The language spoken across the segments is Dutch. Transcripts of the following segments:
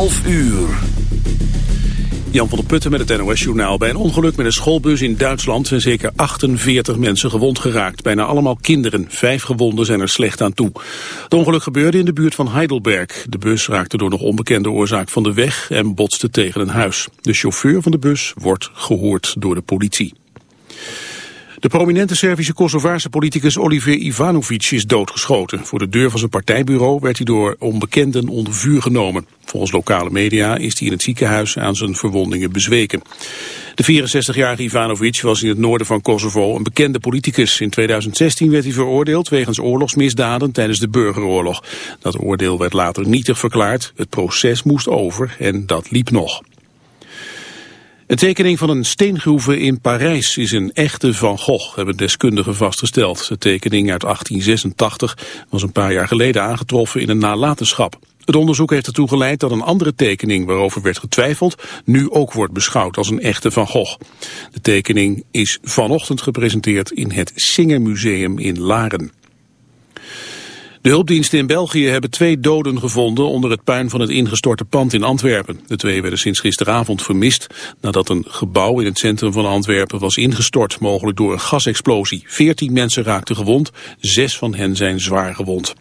11 uur. Jan van der Putten met het NOS-journaal. Bij een ongeluk met een schoolbus in Duitsland zijn zeker 48 mensen gewond geraakt. Bijna allemaal kinderen. Vijf gewonden zijn er slecht aan toe. Het ongeluk gebeurde in de buurt van Heidelberg. De bus raakte door nog onbekende oorzaak van de weg en botste tegen een huis. De chauffeur van de bus wordt gehoord door de politie. De prominente Servische Kosovaarse politicus Oliver Ivanovic is doodgeschoten. Voor de deur van zijn partijbureau werd hij door onbekenden onder vuur genomen. Volgens lokale media is hij in het ziekenhuis aan zijn verwondingen bezweken. De 64-jarige Ivanovic was in het noorden van Kosovo een bekende politicus. In 2016 werd hij veroordeeld wegens oorlogsmisdaden tijdens de burgeroorlog. Dat oordeel werd later nietig verklaard. Het proces moest over en dat liep nog. Een tekening van een steengroeve in Parijs is een echte Van Gogh, hebben deskundigen vastgesteld. De tekening uit 1886 was een paar jaar geleden aangetroffen in een nalatenschap. Het onderzoek heeft ertoe geleid dat een andere tekening waarover werd getwijfeld nu ook wordt beschouwd als een echte Van Gogh. De tekening is vanochtend gepresenteerd in het Singermuseum in Laren. De hulpdiensten in België hebben twee doden gevonden onder het puin van het ingestorte pand in Antwerpen. De twee werden sinds gisteravond vermist nadat een gebouw in het centrum van Antwerpen was ingestort, mogelijk door een gasexplosie. Veertien mensen raakten gewond, zes van hen zijn zwaar gewond.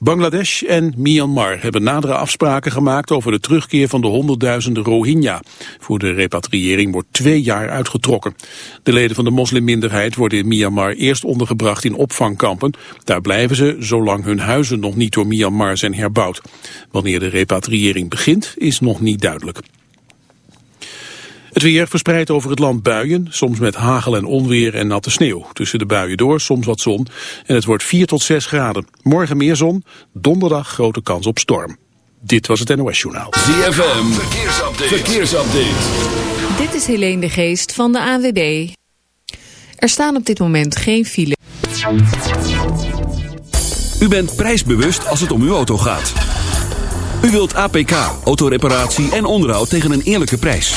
Bangladesh en Myanmar hebben nadere afspraken gemaakt over de terugkeer van de honderdduizenden Rohingya. Voor de repatriëring wordt twee jaar uitgetrokken. De leden van de moslimminderheid worden in Myanmar eerst ondergebracht in opvangkampen. Daar blijven ze zolang hun huizen nog niet door Myanmar zijn herbouwd. Wanneer de repatriëring begint is nog niet duidelijk. Het weer verspreidt over het land buien, soms met hagel en onweer en natte sneeuw. Tussen de buien door soms wat zon en het wordt 4 tot 6 graden. Morgen meer zon, donderdag grote kans op storm. Dit was het NOS Journaal. ZFM, verkeersupdate. verkeersupdate. Dit is Helene de Geest van de AWB. Er staan op dit moment geen file. U bent prijsbewust als het om uw auto gaat. U wilt APK, autoreparatie en onderhoud tegen een eerlijke prijs.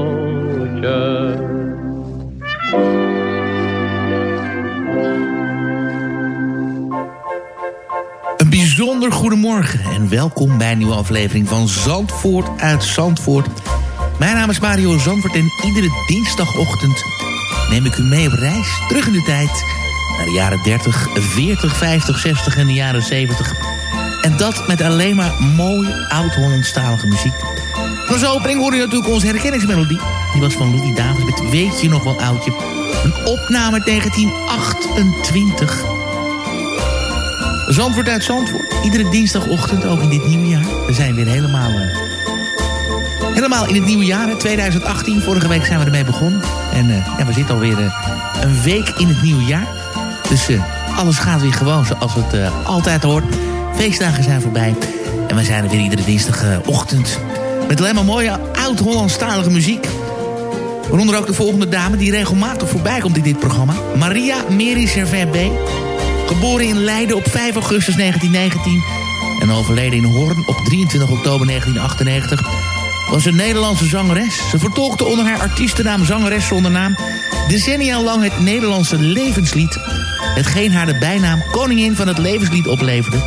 Bijzonder goedemorgen en welkom bij een nieuwe aflevering van Zandvoort uit Zandvoort. Mijn naam is Mario Zandvoort en iedere dinsdagochtend neem ik u mee op reis terug in de tijd naar de jaren 30, 40, 50, 60 en de jaren 70. En dat met alleen maar mooie oud-Hollandstalige muziek. Als opening hoorde je natuurlijk onze herkenningsmelodie. Die was van Louis Davis met Weet je nog wel oudje. Een opname 1928. Zandvoort uit Zandvoort. Iedere dinsdagochtend, ook in dit nieuwe jaar. We zijn weer helemaal, eh, helemaal in het nieuwe jaar, hè, 2018. Vorige week zijn we ermee begonnen. En eh, ja, we zitten alweer uh, een week in het nieuwe jaar. Dus eh, alles gaat weer gewoon zoals het eh, altijd hoort. Feestdagen zijn voorbij. En we zijn er weer iedere dinsdagochtend. Met alleen maar mooie oud-Hollandstalige muziek. Waaronder ook de volgende dame die regelmatig voorbij komt in dit programma. Maria Meri Servet B. Geboren in Leiden op 5 augustus 1919 en overleden in Hoorn op 23 oktober 1998... was een Nederlandse zangeres. Ze vertolkte onder haar artiestennaam zangeres zonder naam... decennia lang het Nederlandse levenslied... hetgeen haar de bijnaam Koningin van het Levenslied opleverde.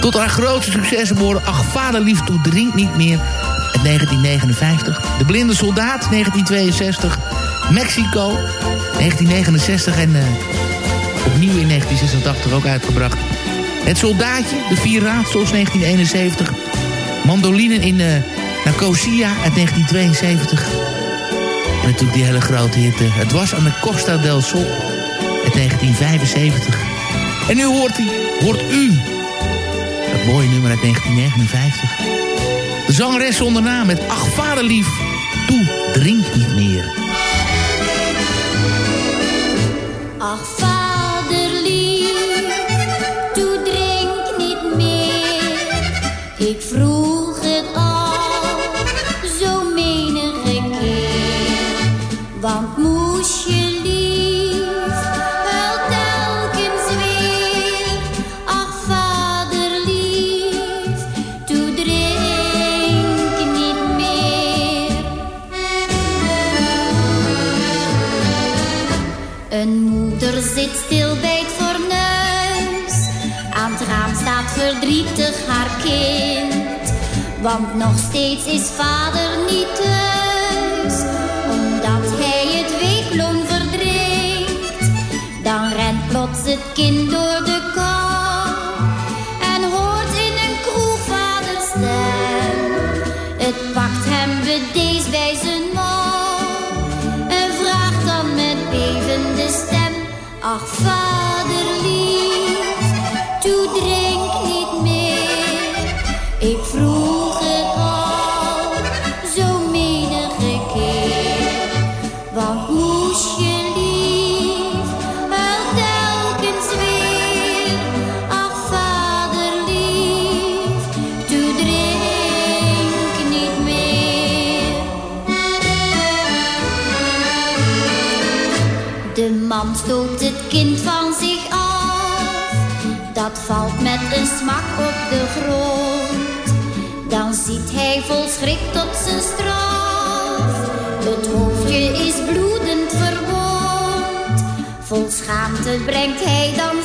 Tot haar grootste successen behoren Ach Vaderlief toe drinkt niet meer... uit 1959, De Blinde Soldaat 1962... Mexico 1969 en... eh, opnieuw in 1986 ook uitgebracht. Het Soldaatje, De Vier Raadsels 1971. Mandolinen in uh, Nicosia uit 1972. En natuurlijk die hele grote hit. eh, het was aan de Costa del Sol uit 1975. En nu hoort, hij, hoort u dat mooie nummer uit 1959. De zangeres zonder naam met Ach Vaderlief, toe drink niet meer. Want nog steeds is vader niet thuis, omdat hij het weekloon verdrinkt. Dan rent plots het kind door de kou en hoort in een kroeg vaders stem. Het pakt hem bedeesd bij zijn mouw en vraagt dan met bevende stem, ach vader. vol schrik tot zijn straf. Het hoofdje is bloedend verwond. Vol schaamte brengt hij dan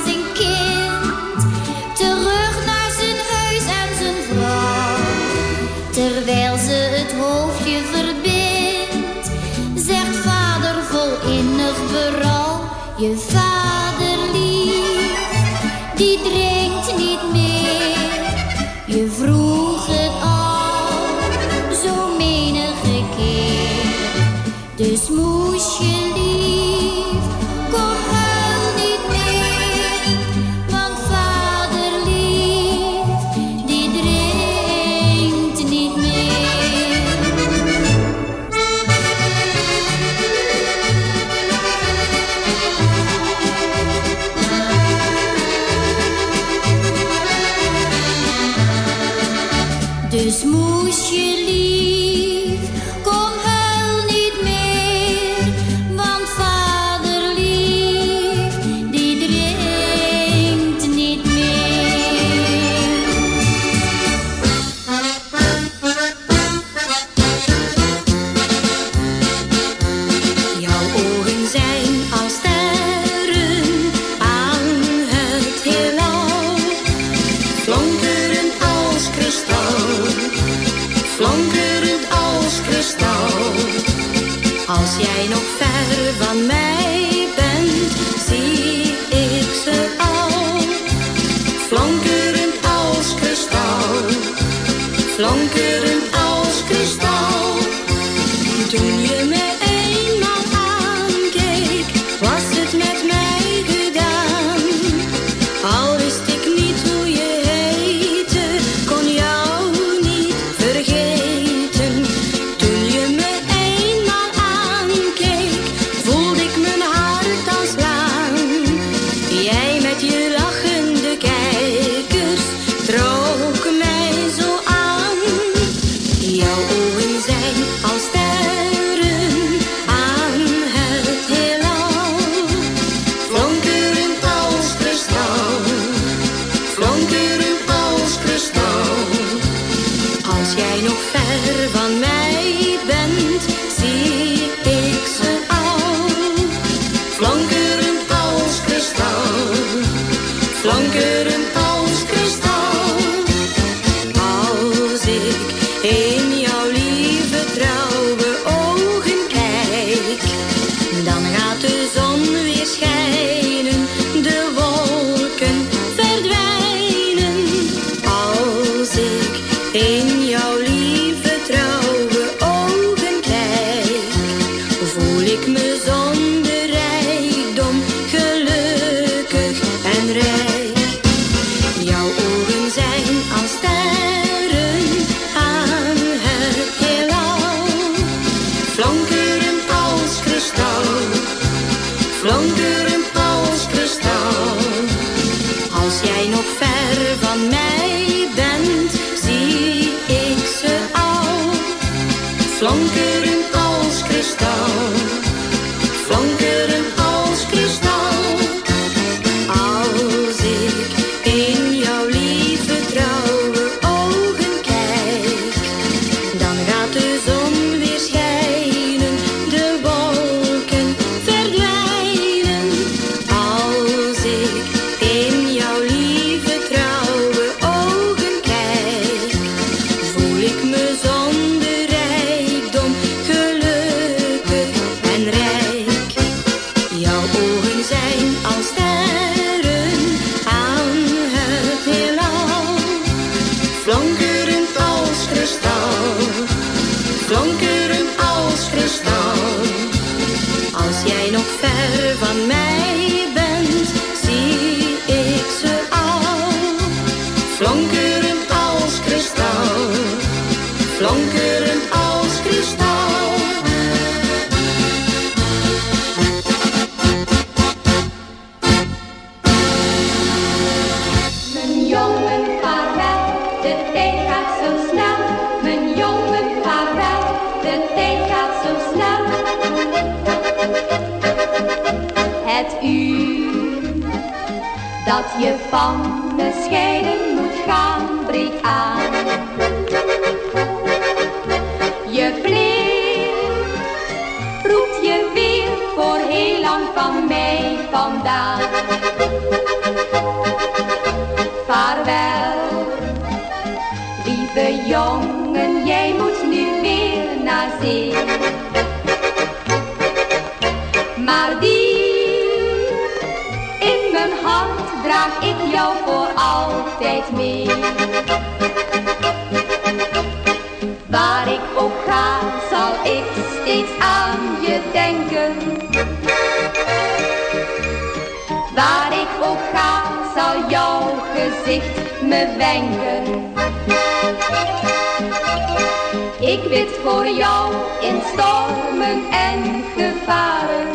stormen en gevaren.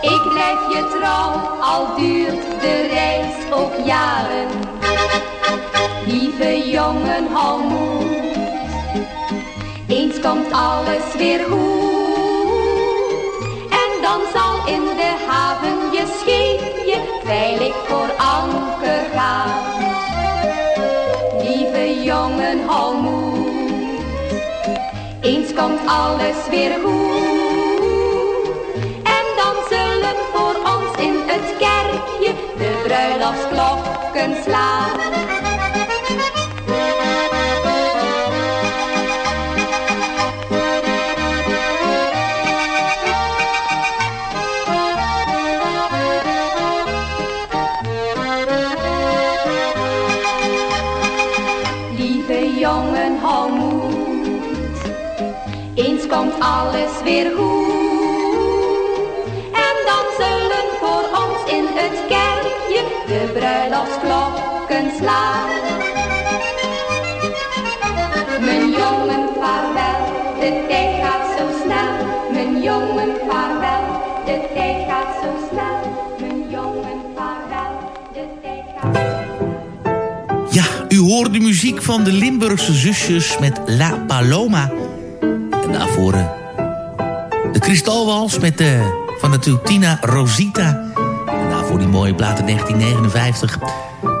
Ik blijf je trouw, al duurt de reis ook jaren. Lieve jongen, hou moed. Eens komt alles weer goed. Komt alles weer goed. En dan zullen voor ons in het kerkje de bruiloftsklokken slaan. Alles weer goed. En dan zullen voor ons in het kerkje de bruiloftsklokken slaan. Mijn jongen, vaarwel, de tijd gaat zo snel. Mijn jongen, vaarwel, de tijd gaat zo snel. Mijn jongen, vaarwel, de tijd gaat Ja, u hoort de muziek van de Limburgse zusjes met La Paloma. En daarvoor eh, Kristalwals met eh, van natuurlijk Tina Rosita. En daarvoor die mooie plaat in 1959.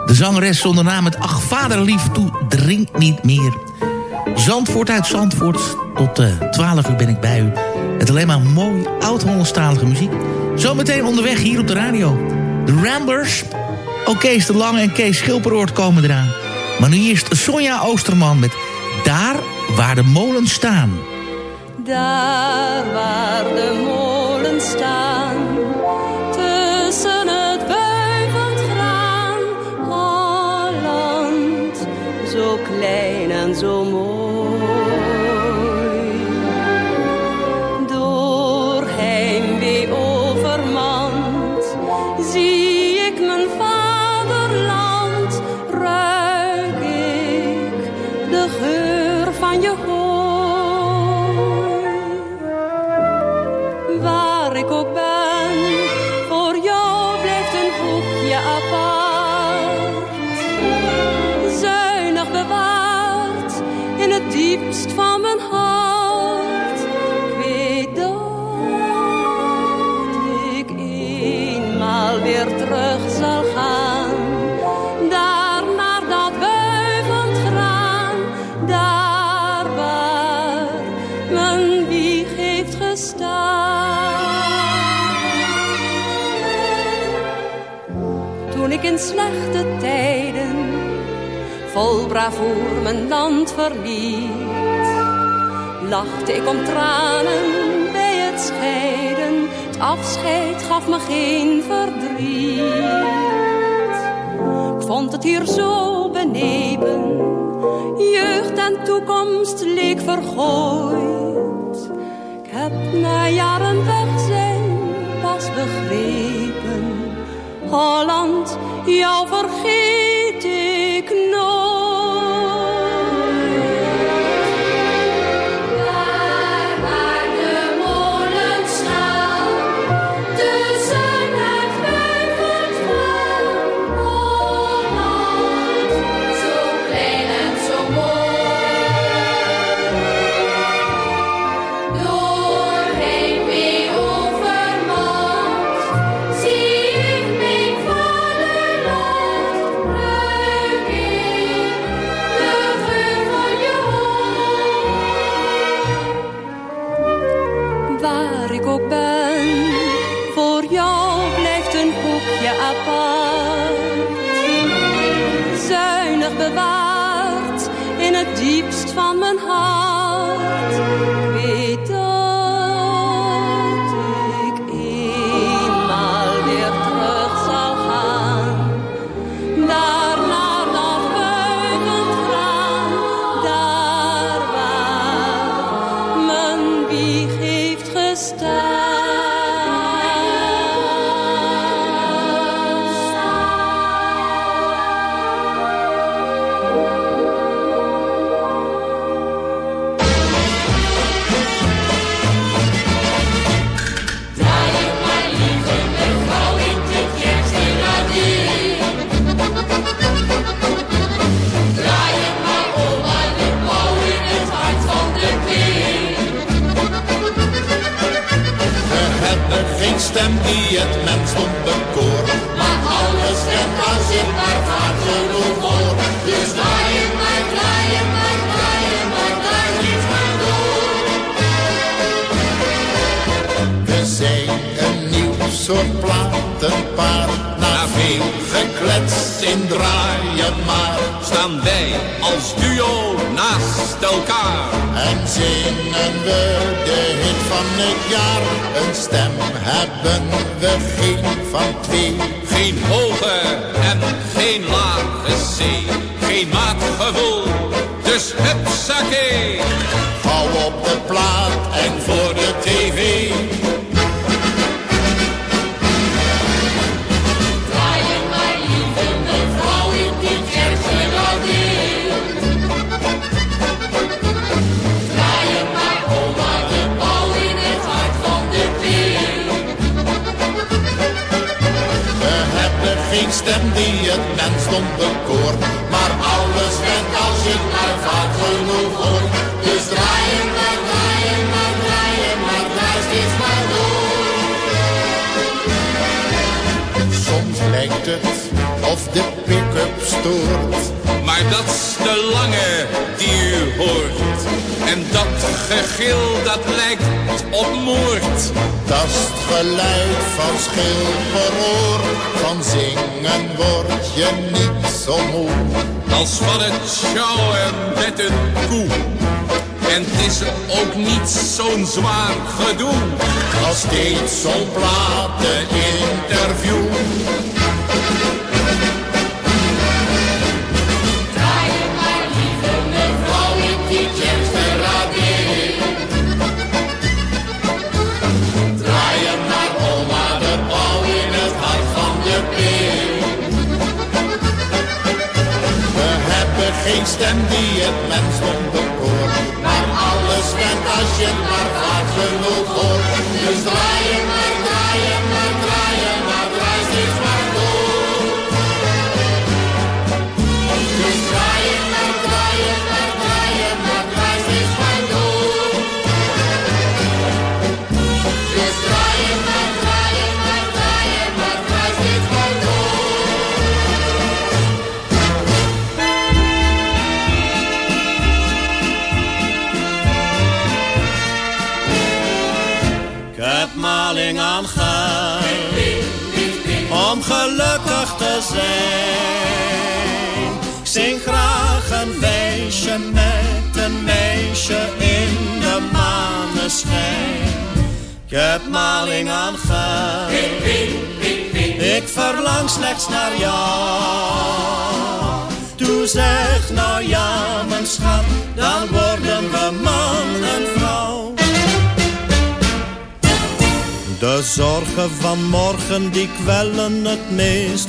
De zangeres zonder naam met Ach vaderlief toe, drink niet meer. Zandvoort uit Zandvoort. Tot eh 12 uur ben ik bij u. Met alleen maar mooi oud-Hollandstalige muziek. Zometeen onderweg hier op de radio. De Ramblers. Ook Kees de Lange en Kees Schilperoort komen eraan. Maar nu eerst Sonja Oosterman met Daar waar de molens staan. Daar waar de molens staan, tussen het wuivend graan, Holland, zo klein en zo mooi. Bravoer mijn land verliet, lachte ik om tranen bij het scheiden. Het afscheid gaf me geen verdriet. Ik vond het hier zo benepen, jeugd en toekomst leek vergooid. Ik heb na jaren weg zijn pas begrepen. Holland, jou vergeet Na veel geklets in draaien maar. Staan wij als duo naast elkaar. En zingen we de hit van het jaar. Een stem hebben we geen van twee. Geen hoge en geen lage C. Geen maatgevoel, dus hupsakee. Hou op de plaat en voor de tv. Stem die het mensdom bekoort. Maar alles bent als je het maar vaak genoeg hoort. Dus draaien maar, draaien maar, draaien maar, draai steeds maar door. Soms lijkt het of de pick-up stoort. Maar dat is de lange die u hoort. En dat gegil dat lijkt op moord. Dat is het geluid van schil per oor. Van zingen word je niet zo moe. Als van het sjouwen met een koe. En het is ook niet zo'n zwaar gedoe. Als steeds zo'n plateninterview. Draaien geen stem die het mensdom in de maneschijn. Ik heb maling aan geld, ik verlang slechts naar jou. Toe zeg nou ja, mijn schat, dan worden we man en vrouw. De zorgen van morgen die kwellen het meest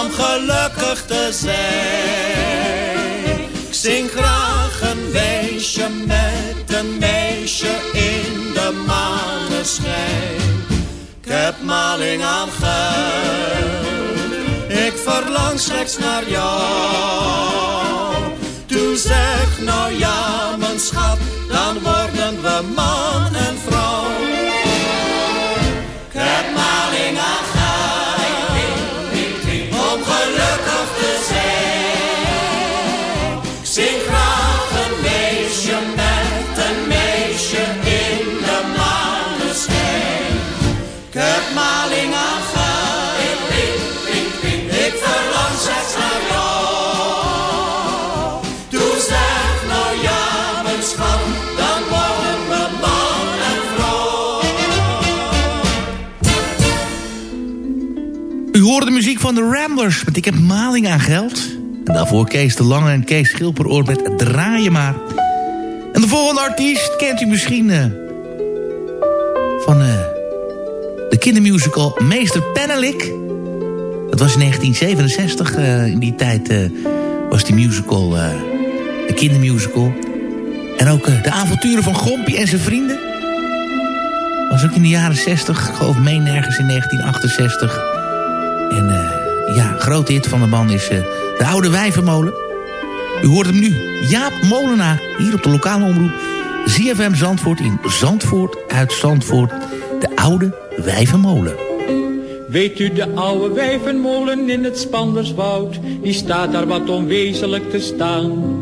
om gelukkig te zijn. Ik zing graag een weesje met een meisje in de maneschijn. Ik heb maling aan geld, ik verlang slechts naar jou. Toe zeg nou ja, mijn schat, dan worden we man en vrouw. U hoorde de muziek van de Ramblers met Ik heb maling aan geld. En daarvoor Kees de Lange en Kees Schilperoor met Draai je maar. En de volgende artiest kent u misschien eh, van eh, de kindermusical Meester Pennelik. Dat was in 1967. eh, in die tijd was die musical, de kindermusical. En ook de avonturen van Gompie en zijn vrienden. Was ook in de jaren 60, ik geloof meen nergens in 1968. En eh, ja, grote hit van de man is eh, de Oude Wijvenmolen. U hoort hem nu, Jaap Molenaar, hier op de lokale omroep. ZFM Zandvoort in Zandvoort uit Zandvoort. De Oude Wijvenmolen. Weet u de oude wijvenmolen in het Spanderswoud, die staat daar wat onwezenlijk te staan.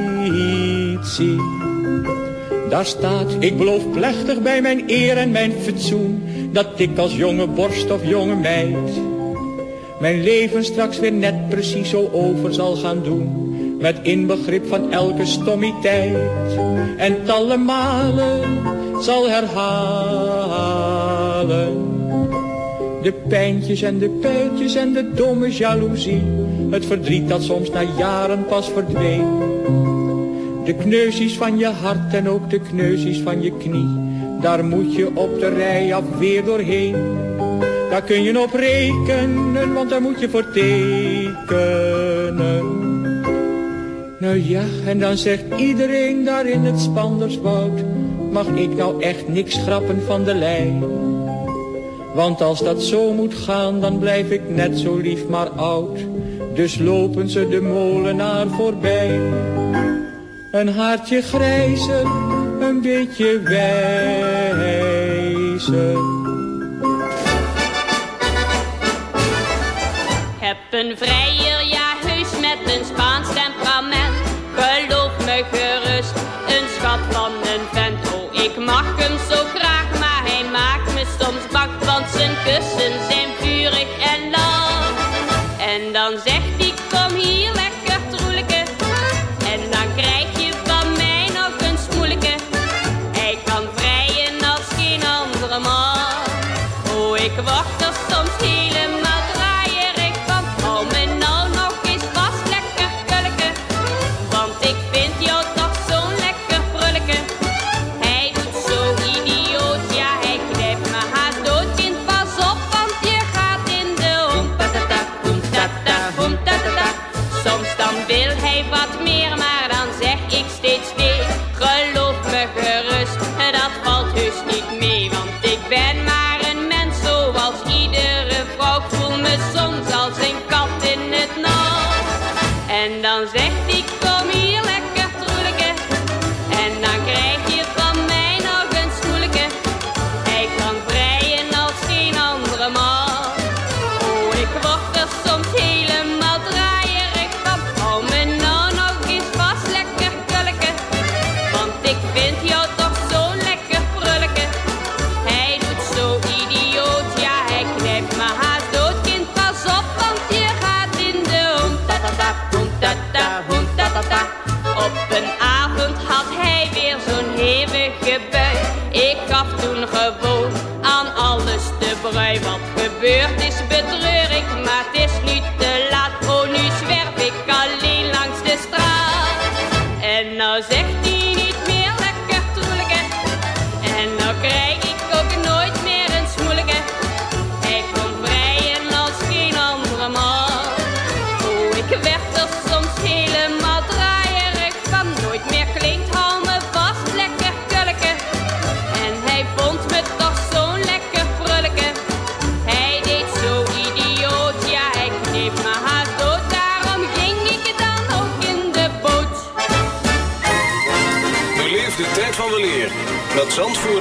Daar staat, ik beloof plechtig bij mijn eer en mijn fatsoen, dat ik als jonge borst of jonge meid mijn leven straks weer net precies zo over zal gaan doen. Met inbegrip van elke stommiteit. En talle malen zal herhalen. De pijntjes en de pijltjes en de domme jaloezie. Het verdriet dat soms na jaren pas verdween. De kneuzies van je hart en ook de kneuzies van je knie. Daar moet je op de rij af weer doorheen. Daar kun je op rekenen, want daar moet je voor tekenen. Nou ja, en dan zegt iedereen daar in het Spanderswoud, mag ik nou echt niks schrappen van de lijn? Want als dat zo moet gaan, dan blijf ik net zo lief maar oud. Dus lopen ze de molenaar voorbij. Een haartje grijzer, een beetje wijzer.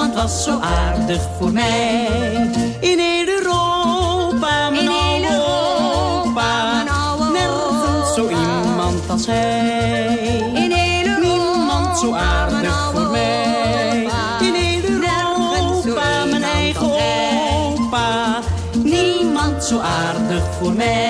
Niemand was zo aardig voor mij. In heel Europa, mijn oude opa. Nergens zo iemand als hij. In heel Niemand zo aardig voor mij. In heel Europa, mijn eigen opa. Niemand zo aardig voor mij.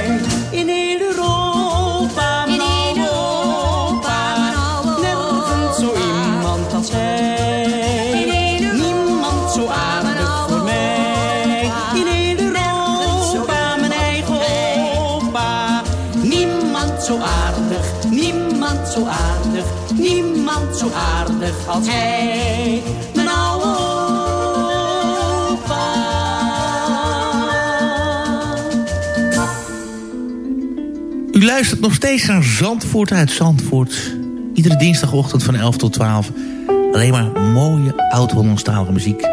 Zo niemand zo aardig. Niemand zo aardig als hij. Mijn oude U luistert nog steeds naar Zandvoort uit Zandvoort. Iedere dinsdagochtend van 11 tot 12. Alleen maar mooie oud-Hollandstalige muziek.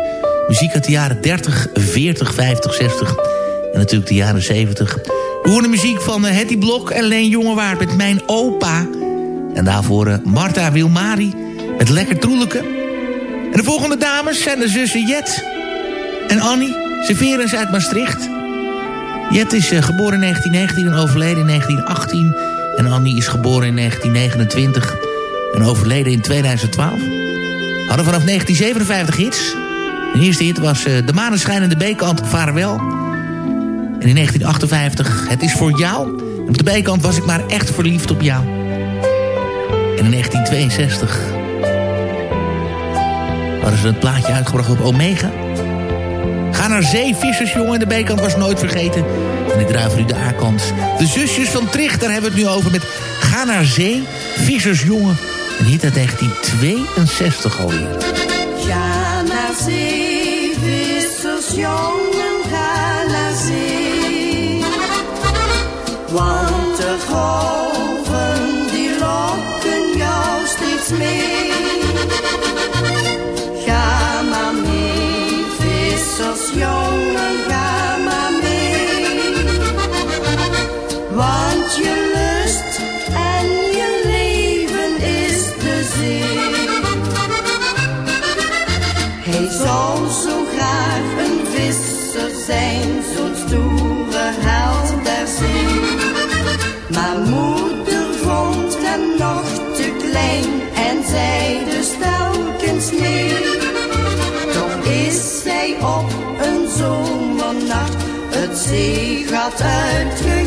Muziek uit de jaren 30, 40, 50, 60 en natuurlijk de jaren 70. We horen muziek van uh, Hetty Blok en Leen Jongewaard met Mijn Opa. En daarvoor uh, Marta Wilmari met Lekker Troelijke. En de volgende dames zijn de zussen Jet en Annie. Ze veren uit Maastricht. Jet is uh, geboren in 1919 en overleden in 1918. En Annie is geboren in 1929 en overleden in 2012. Hadden vanaf 1957 hits. De eerste hit was De Maneschijn de B-kant Vaarwel. En in 1958 Het is voor jou. En op de B-kant was ik maar echt verliefd op jou. En in 1962 hadden ze het plaatje uitgebracht op Omega. Ga naar zee, vissersjongen. De B-kant was nooit vergeten. En ik draai voor u de A-kant. De zusjes van Trichter hebben het nu over met Ga naar zee, vissersjongen. Een hit uit 1962 alweer. Ga naar zee, vissersjongen, Want de golven time to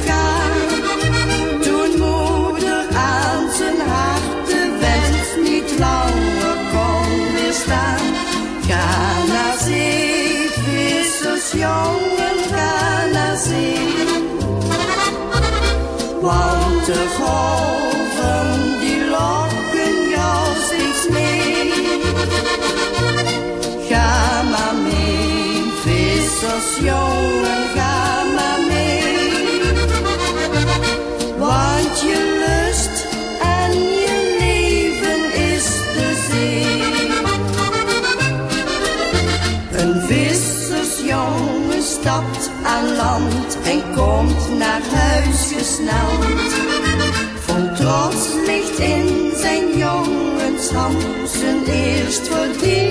zijn eerst verdiende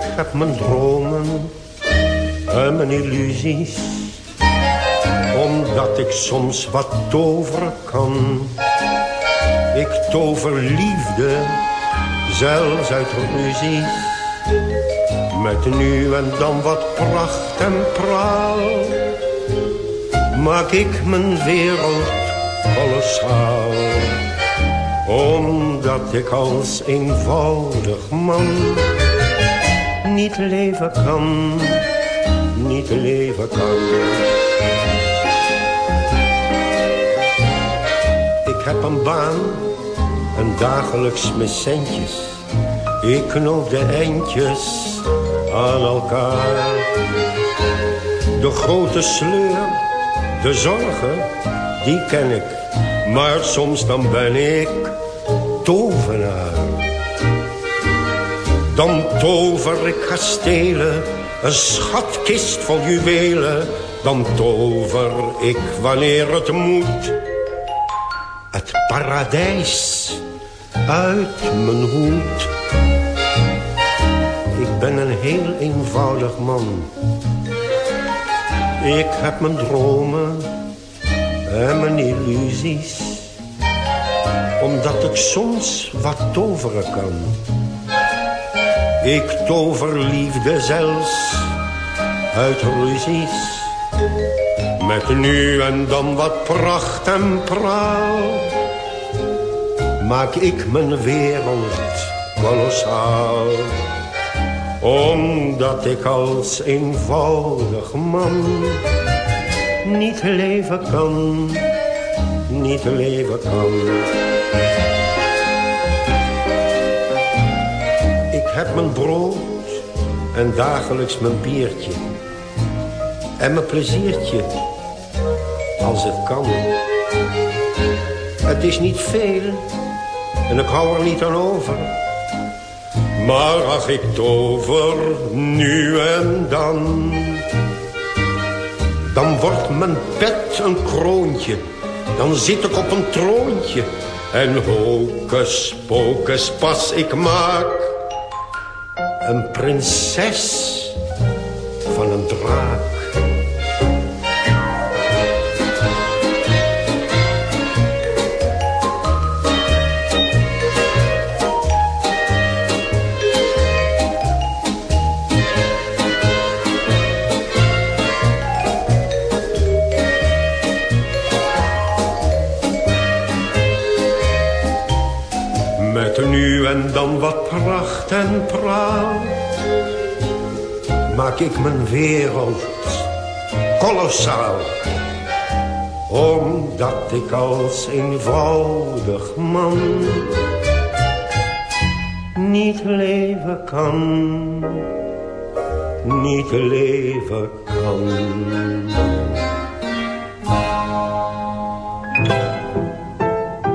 Ik heb mijn dromen en mijn illusies. Omdat ik soms wat toveren kan. Ik tover liefde, zelfs uit ruzies. Met nu en dan wat pracht en praal. Maak ik mijn wereld kolossaal omdat ik als eenvoudig man niet leven kan, niet leven kan. Ik heb een baan, een dagelijks met centjes. Ik knoop de eindjes aan elkaar. De grote sleur, de zorgen, die ken ik. Maar soms dan ben ik tovenaar. Dan tover ik kastelen, een schatkist vol juwelen. Dan tover ik wanneer het moet. Het paradijs uit mijn hoed. Ik ben een heel eenvoudig man. Ik heb mijn dromen en mijn illusies omdat ik soms wat toveren kan. Ik tover liefde zelfs uit ruzies. Met nu en dan wat pracht en praal. Maak ik mijn wereld kolossaal. Omdat ik als eenvoudig man niet leven kan, niet leven kan. Heb mijn brood en dagelijks mijn biertje. En mijn pleziertje, als het kan. Het is niet veel en ik hou er niet aan over. Maar ach, ik tover nu en dan. Dan wordt mijn bed een kroontje. Dan zit ik op een troontje. En hocus pocus pas ik maak een prinses van een draak. En dan wat pracht en praal. Maak ik mijn wereld kolossaal Omdat ik als eenvoudig man Niet leven kan Niet leven kan.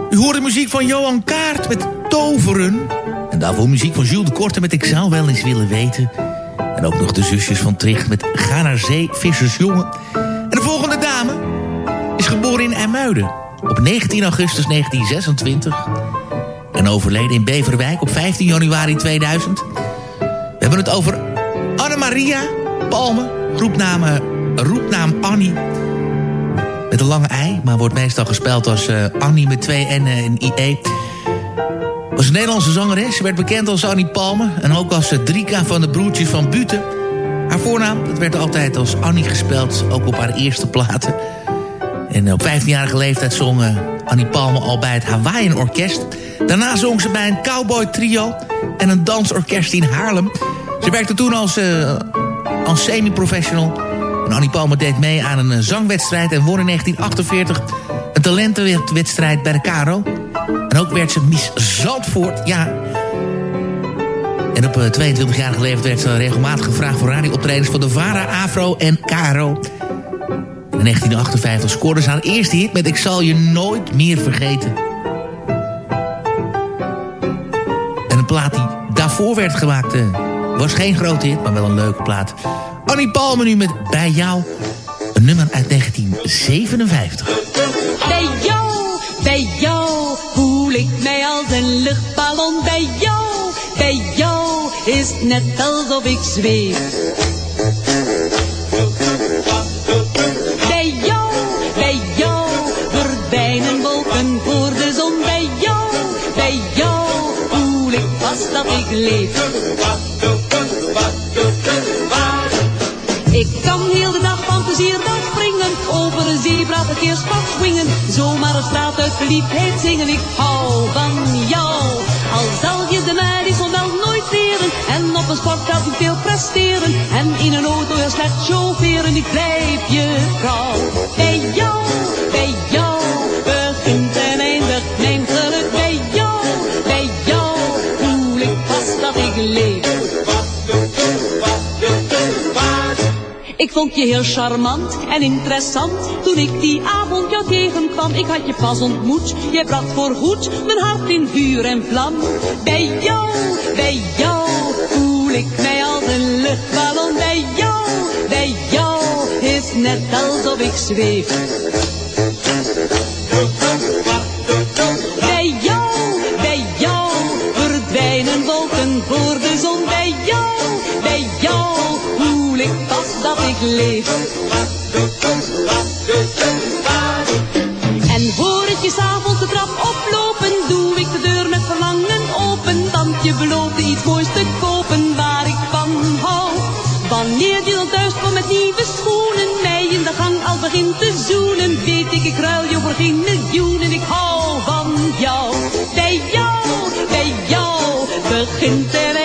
U hoort de muziek van Johan Kaart met Toveren. En daarvoor muziek van Jules de Korte met Ik zou wel eens willen weten. En ook nog de zusjes van Tricht met Ga naar zee, vissersjongen. En de volgende dame is geboren in IJmuiden op 19 augustus 1926. En overleden in Beverwijk op 15 januari 2000. We hebben het over Anne-Maria Palme, groepnaam, eh, roepnaam Annie met een lange ei, maar wordt meestal gespeld als eh, Annie met twee N en IE. Was een Nederlandse zangeres, Ze werd bekend als Annie Palme... en ook als Drika van de broertjes van Buten. Haar voornaam dat werd altijd als Annie gespeld, ook op haar eerste platen. En op 15-jarige leeftijd zong eh, Annie Palme al bij het Hawaiian Orkest. Daarna zong ze bij een cowboy trio en een dansorkest in Haarlem. Ze werkte toen als, eh, als semi-professional. En Annie Palme deed mee aan een eh, zangwedstrijd en won in 1948 een talentenwedstrijd bij de Caro. En ook werd ze Miss Zandvoort, ja. En op 22-jarige leeftijd werd ze regelmatig gevraagd voor radiooptredens van de Vara, Afro en Caro. In 1958 scoorde ze haar eerste hit met Ik zal je nooit meer vergeten. En een plaat die daarvoor werd gemaakt eh, was geen grote hit, maar wel een leuke plaat. Annie Palme nu met Bij jou, een nummer uit 1957. Bij jou, bij jou voel ik mij als een luchtballon. Bij jou, bij jou is het net alsof ik zweef. Bij jou, bij jou verdwijnen wolken voor de zon. Bij jou, bij jou voel ik vast dat ik leef. Ik kan heel de dag van plezier springen, over een zebra verkeerspad swingen, zomaar een straat uit verliefdheid zingen. Ik hou van jou, al zal je de Madison wel nooit leren, en op een sportveld niet veel presteren, en in een auto heel slecht chaufferen. Ik blijf je vrouw, bij jou, bij jou, begint en eindigt mijn geluk. Bij jou, bij jou, voel ik vast dat ik leef. Ik vond je heel charmant en interessant toen ik die avond jou Ik had je pas ontmoet, jij bracht voorgoed mijn hart in vuur en vlam. Bij jou, bij jou voel ik mij als een luchtballon. Bij jou, bij jou is net alsof ik zweef. Bij jou, bij jou verdwijnen wolken voor de zon. Bij jou, bij jou voel ik vast dat ik leef. Wanneer dan thuis komt met nieuwe schoenen, mij in de gang al begint te zoenen, weet ik, ik ruil je voor geen miljoenen. Ik hou van jou, bij jou, bij jou, begint en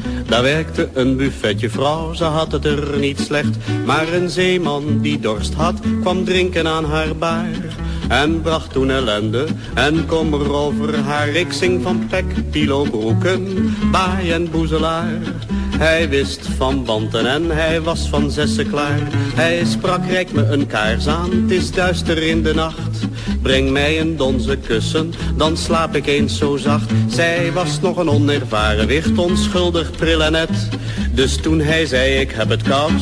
Daar werkte een buffetje vrouw, ze had het er niet slecht. Maar een zeeman die dorst had, kwam drinken aan haar baar. En bracht toen ellende en kommer over haar. Ik zing van pek, pilo, broeken, baai en boezelaar. Hij wist van wanten en hij was van zessen klaar. Hij sprak, rijk me een kaars aan, het is duister in de nacht. Breng mij een donze kussen, dan slaap ik eens zo zacht. Zij was nog een onervaren wicht, onschuldig pril en net. Dus toen hij zei ik heb het koud,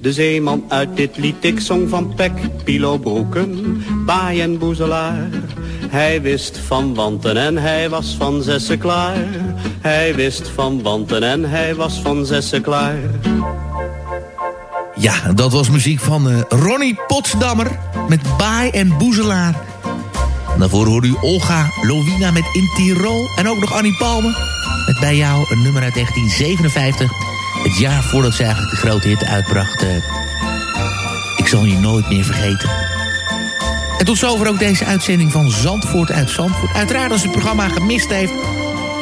De zeeman uit dit lied, ik zong van pek, pilo, broeken, baai en boezelaar. Hij wist van wanten en hij was van zessen klaar. Hij wist van wanten en hij was van zessen klaar. Ja, dat was muziek van eh, Ronnie Potsdammer met Baai en Boezelaar. Daarvoor hoorde u Olga Lovina met In Tirol. En ook nog Annie Palmer met Bij jou, een nummer uit 1957. Het jaar voordat ze eigenlijk de grote hit uitbracht. eh, ik zal je nooit meer vergeten. En tot zover ook deze uitzending van Zandvoort uit Zandvoort. Uiteraard als u het programma gemist heeft...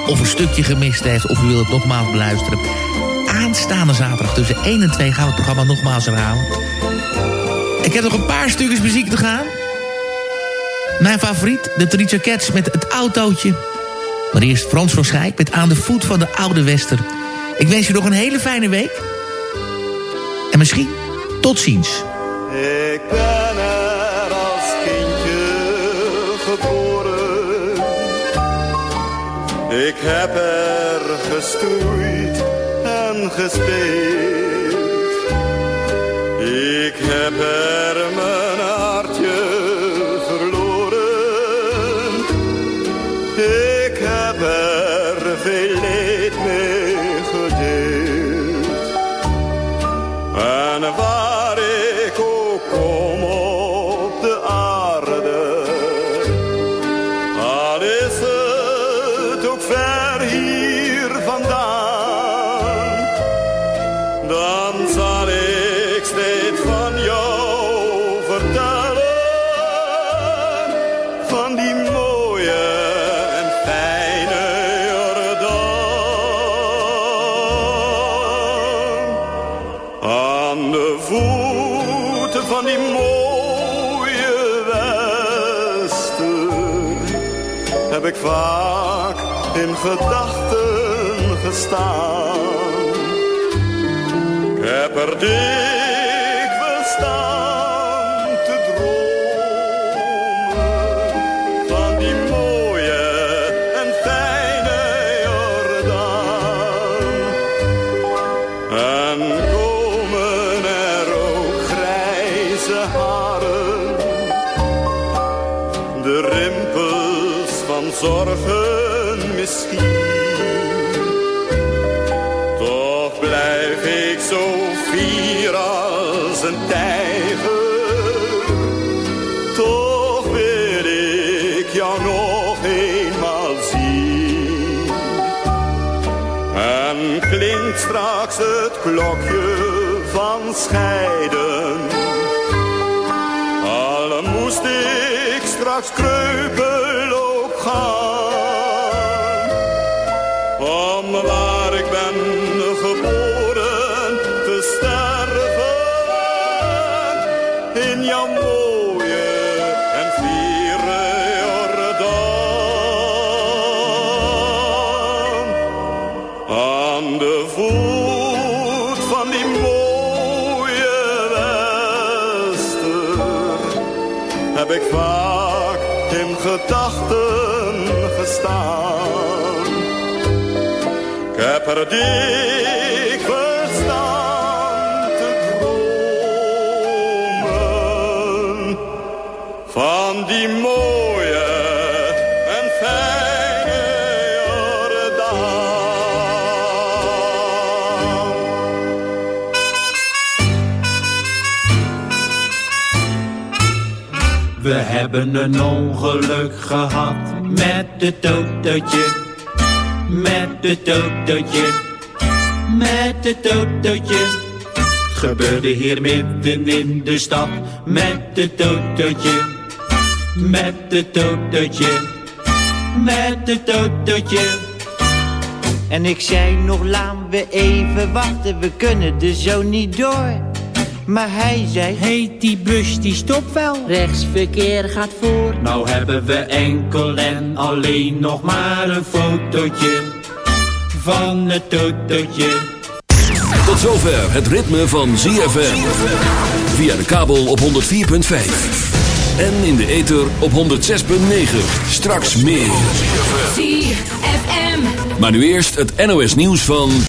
of een stukje gemist heeft... of u wilt het nogmaals beluisteren... aanstaande zaterdag tussen 1 en 2 gaan we het programma nogmaals herhalen. Ik heb nog een paar stukjes muziek te gaan. Mijn favoriet, de Tricia Cats met het autootje. Maar eerst Frans van Schijk met Aan de voet van de Oude Wester. Ik wens je nog een hele fijne week. En misschien tot ziens. Ik ben er als kindje geboren. Ik heb er gestoeid en gespeeld. Ik heb er mijn gedachten gestaan. Ik heb er dikwijls klokje van scheiden. Al moest ik straks kreupel ook gaan. Gedachten gestaan. Ik heb hebben een ongeluk gehad met het autootje. Met het autootje. Met het autootje. Gebeurde hier midden in de stad met het autootje. Met het autootje. Met het autootje. En ik zei nog, laten we even wachten, we kunnen er zo niet door. Maar hij zei, Heet die bus die stopt wel. rechtsverkeer gaat voor. Nou hebben we enkel en alleen nog maar een fotootje van het autootje. Tot zover het ritme van ZFM. Via de kabel op 104.5. En in de ether op 106.9. Straks meer. ZFM. Maar nu eerst het NOS nieuws van...